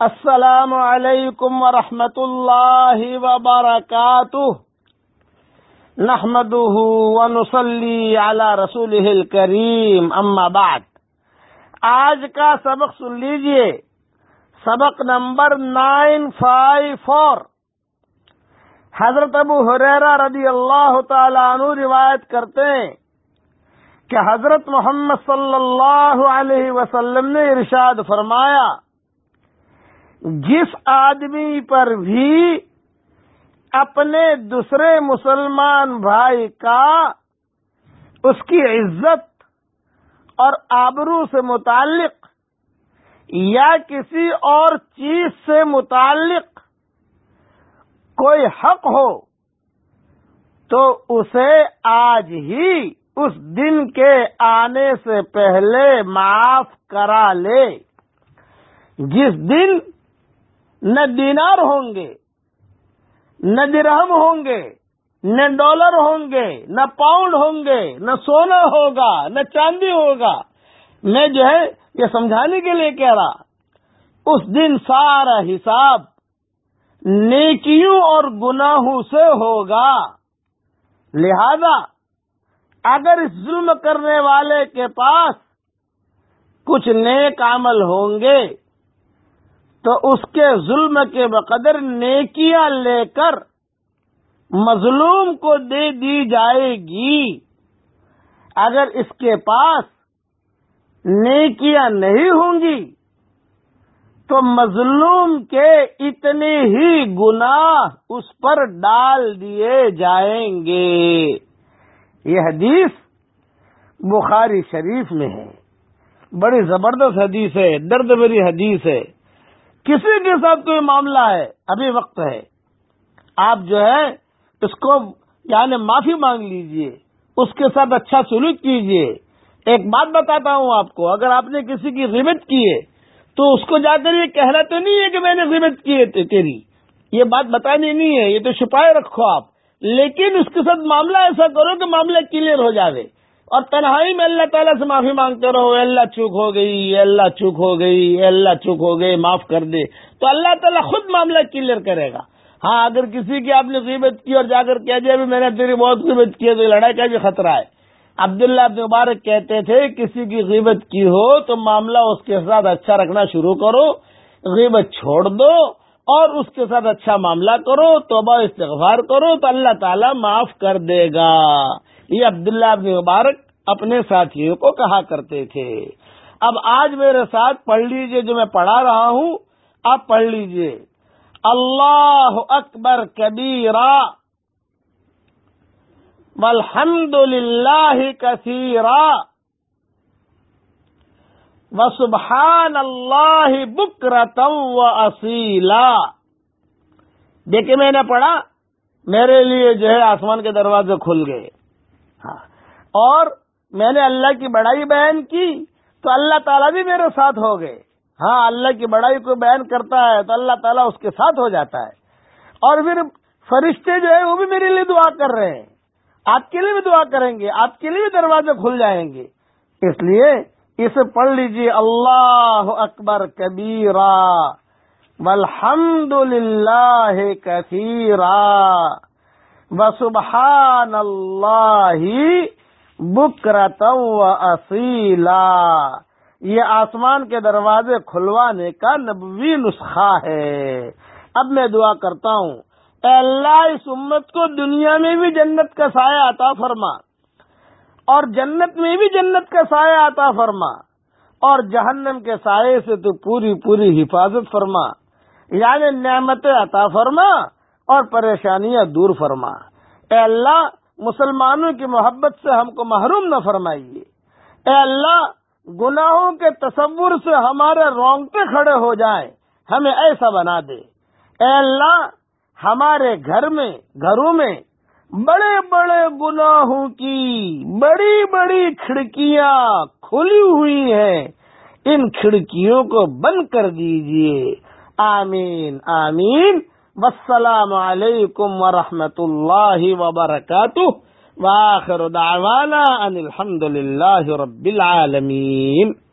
السلام علیکم ورحمۃ اللہ وبرکاتہ۔ نحمده ونصلي على رسوله الكريم اما بعد۔ آج کا سبق سن لیجیے۔ سبق نمبر نائن فائیو فور۔ حضرت ابو حریرہ رضی اللہ تعالی عنہ روایت کرتے ہیں کہ حضرت محمد صلی اللہ علیہ وسلم نے ارشاد فرمایا جس آدمی پر بھی اپنے دوسرے مسلمان بھائی کا اس کی عزت اور آبرو سے متعلق یا کسی اور چیز سے متعلق کوئی حق ہو، تو اسے آج ہی اس دن کے آنے سے پہلے معاف کرا لے۔ جس دن نہ دینار ہوں گے، نہ درہم ہوں گے، نہ ڈالر ہوں گے، نہ پاؤنڈ ہوں گے، نہ سونا ہوگا، نہ چاندی ہوگا۔ میں جو ہے یہ سمجھانے کے لیے کہہ رہا، اس دن سارا حساب نیکیوں اور گناہوں سے ہوگا۔ لہذا اگر اس ظلم کرنے والے کے پاس کچھ نیک عمل ہوں گے تو اس کے ظلم کے بقدر نیکیاں لے کر مظلوم کو دے دی جائے گی۔ اگر اس کے پاس نیکیاں نہیں ہوں گی، تو مظلوم کے اتنے ہی گناہ اس پر ڈال دیے جائیں گے۔ یہ حدیث بخاری شریف میں ہے۔ بڑی زبردست حدیث ہے درد بری حدیث ہے۔ کسی کے ساتھ کوئی معاملہ ہے، ابھی وقت ہے۔ آپ جو ہے، اس کو یعنی معافی مانگ لیجیے۔ اس کے ساتھ اچھا سلوک کیجیے۔ ایک بات بتاتا ہوں آپ کو، اگر آپ نے کسی کی غیبت کی ہے، تو اس کو جا کر یہ کہنا تو نہیں ہے کہ میں نے غیبت کی ہے تیری۔ یہ بات بتانی نہیں ہے، یہ تو چھپائے رکھو آپ۔ لیکن اس کے ساتھ معاملہ ایسا کرو کہ معاملہ کلیئر ہو جاوے۔ اور تنہائی میں اللہ تعالیٰ سے معافی مانگتے رہو اللہ چوک ہو گئی اللہ چوک ہو گئی اللہ چوک ہو گئی معاف کر دے۔ تو اللہ تعالیٰ خود معاملہ کلیئر کرے گا۔ ہاں اگر کسی کی آپ نے قیمت کی اور جا کر کہہ دیا میں نے تیری بہت قیمت کی ہے تو لڑائی کا بھی خطرہ ہے۔ عبداللہ ابن مبارک کہتے تھے، کسی کی غیبت کی ہو تو معاملہ اس کے ساتھ اچھا رکھنا شروع کرو، غیبت چھوڑ دو اور اس کے ساتھ اچھا معاملہ کرو، توبہ استغفار کرو تو اللہ تعالیٰ معاف کر دے گا۔ یہ عبداللہ ابن مبارک اپنے ساتھیوں کو کہا کرتے تھے۔ اب آج میرے ساتھ پڑھ لیجیے، جو میں پڑھا رہا ہوں، آپ پڑھ لیجیے۔ اللہ اکبر کبیرا۔ والحمد للہ کثیرا۔ و سبحان اللہ بکرتم و اصیلا۔ دیکھیے میں نے پڑھا، میرے لیے جو ہے آسمان کے دروازے کھل گئے۔ ہاں۔ اور میں نے اللہ کی بڑائی بیان کی تو اللہ تعالیٰ بھی میرے ساتھ ہو گئے۔ ہاں اللہ کی بڑائی کو بیان کرتا ہے تو اللہ تعالیٰ اس کے ساتھ ہو جاتا ہے۔ اور پھر فرشتے جو ہے وہ بھی میرے لیے دعا کر رہے ہیں۔ آپ کے لیے بھی دعا کریں گے، آپ کے لیے بھی دروازے کھل جائیں گے۔ اس لیے اسے پڑھ لیجیے اللہ اکبر کبیرا۔ الحمد للہ کثیرا۔ و سبحان اللہ بکرت و اصیلا یہ آسمان کے دروازے کھلوانے کا نبوی نسخہ ہے۔ اب میں دعا کرتا ہوں، اے اللہ، اس امت کو دنیا میں بھی جنت کا سایہ عطا فرما اور جنت میں بھی جنت کا سایہ عطا فرما اور جہنم کے سائے سے تو پوری پوری حفاظت فرما یعنی نعمت عطا فرما۔ اور پریشانیاں دور فرما۔ اے اللہ، مسلمانوں کی محبت سے ہم کو محروم نہ فرمائیے۔ اے اللہ، گناہوں کے تصور سے ہمارے رونگتے کھڑے ہو جائیں۔ ہمیں ایسا بنا دے۔ اے اللہ، ہمارے گھر میں، گھروں میں بڑے بڑے گناہوں کی بڑی بڑی کھڑکیاں کھلی ہوئی ہیں۔ ان کھڑکیوں کو بند کر دیجیے۔ آمین آمین۔ والسلام عليكم ورحمة الله وبركاته. وآخر دعوانا أن الحمد لله رب العالمين.